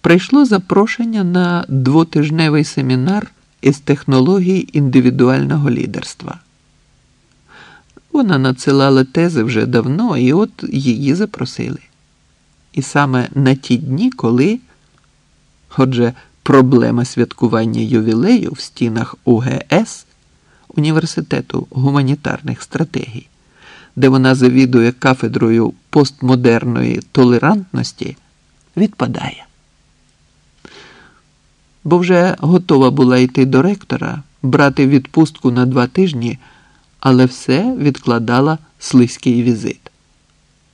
прийшло запрошення на двотижневий семінар із технологій індивідуального лідерства. Вона надсилала тези вже давно, і от її запросили. І саме на ті дні, коли, отже, проблема святкування ювілею в стінах УГС університету гуманітарних стратегій, де вона завідує кафедрою постмодерної толерантності, відпадає. Бо вже готова була йти до ректора, брати відпустку на два тижні, але все відкладала слизький візит.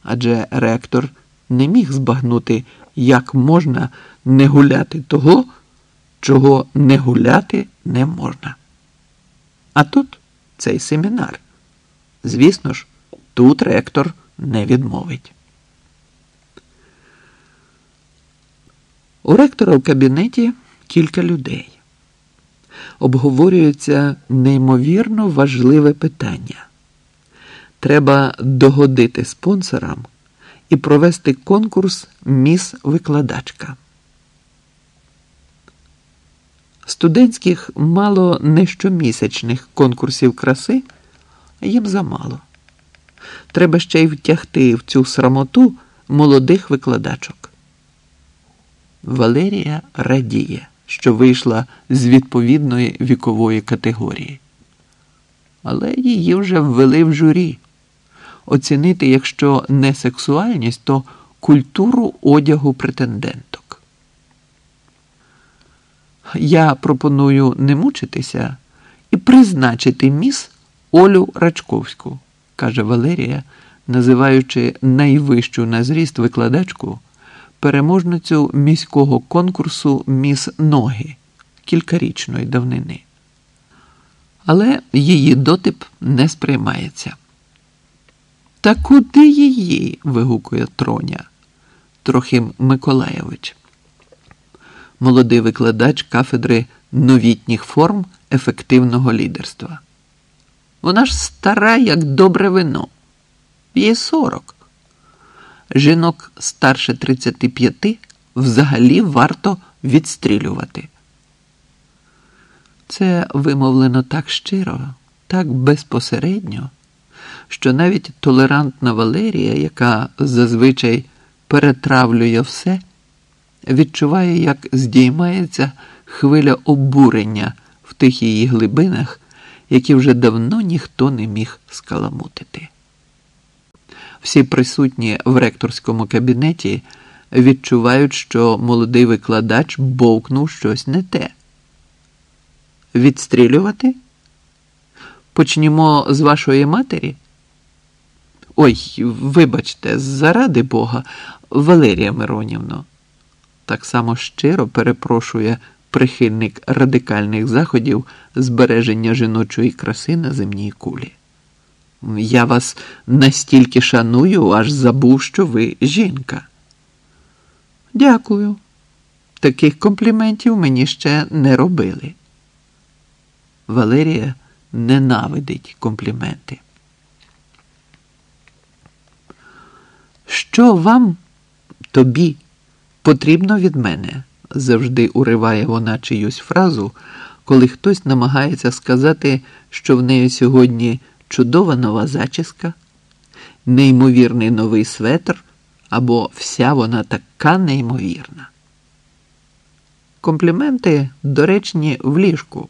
Адже ректор не міг збагнути, як можна не гуляти того, чого не гуляти не можна. А тут цей семінар. Звісно ж, тут ректор не відмовить. У ректора в кабінеті кілька людей. Обговорюється неймовірно важливе питання. Треба догодити спонсорам і провести конкурс Міс Викладачка. Студентських мало не щомісячних конкурсів краси їм замало. Треба ще й втягти в цю срамоту молодих викладачок. Валерія радіє, що вийшла з відповідної вікової категорії. Але її вже ввели в журі. Оцінити, якщо не сексуальність, то культуру одягу претенденток. Я пропоную не мучитися і призначити міс Олю Рачковську, каже Валерія, називаючи найвищу на зріст викладачку переможницю міського конкурсу Міс Ноги кількарічної давнини. Але її дотип не сприймається. Та куди її? вигукує Троня Трохим Миколаєвич. Молодий викладач кафедри новітніх форм ефективного лідерства. Вона ж стара, як добре вино. Їй сорок жінок старше 35 взагалі варто відстрілювати. Це вимовлено так щиро, так безпосередньо, що навіть толерантна Валерія, яка зазвичай перетравлює все, відчуває, як здіймається хвиля обурення в тих її глибинах, які вже давно ніхто не міг скаламутити. Всі присутні в ректорському кабінеті відчувають, що молодий викладач бовкнув щось не те. Відстрілювати? Почнімо з вашої матері? Ой, вибачте, заради Бога, Валерія Миронівно. Так само щиро перепрошує прихильник радикальних заходів збереження жіночої краси на земній кулі. Я вас настільки шаную, аж забув, що ви жінка. Дякую. Таких компліментів мені ще не робили. Валерія ненавидить компліменти. Що вам, тобі, потрібно від мене? завжди уриває вона чиюсь фразу, коли хтось намагається сказати, що в неї сьогодні чудова нова зачіска, неймовірний новий светр або вся вона така неймовірна. Компліменти доречні в ліжку.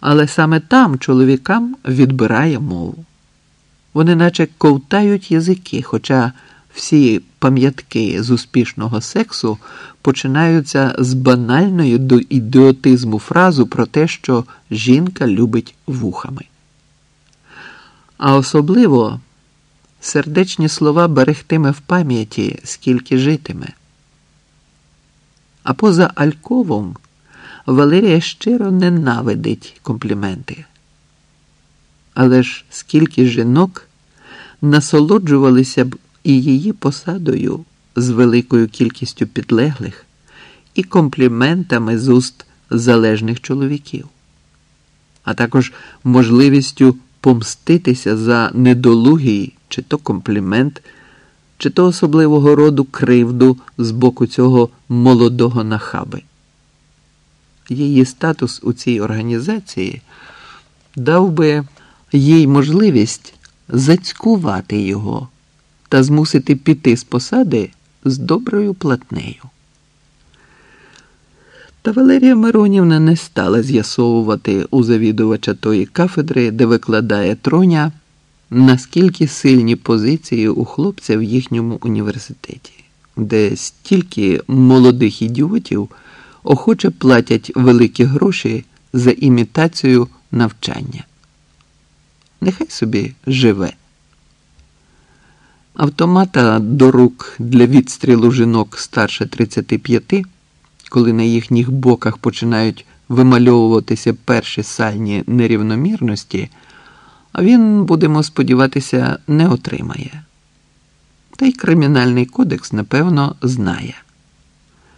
Але саме там чоловікам відбирає мову. Вони наче ковтають язики, хоча всі пам'ятки з успішного сексу починаються з банальної до ідіотизму фразу про те, що жінка любить вухами. А особливо сердечні слова берегтиме в пам'яті, скільки житиме. А поза Альковом Валерія щиро ненавидить компліменти. Але ж скільки жінок насолоджувалися б і її посадою з великою кількістю підлеглих і компліментами з уст залежних чоловіків, а також можливістю помститися за недолугий чи то комплімент, чи то особливого роду кривду з боку цього молодого нахаби. Її статус у цій організації дав би їй можливість зацькувати його та змусити піти з посади з доброю платнею. Та Валерія Миронівна не стала з'ясовувати у завідувача тої кафедри, де викладає троня, наскільки сильні позиції у хлопця в їхньому університеті, де стільки молодих ідіотів охоче платять великі гроші за імітацію навчання. Нехай собі живе. Автомата до рук для відстрілу жінок старше 35, коли на їхніх боках починають вимальовуватися перші сальні нерівномірності, він, будемо сподіватися, не отримає. Та й кримінальний кодекс, напевно, знає.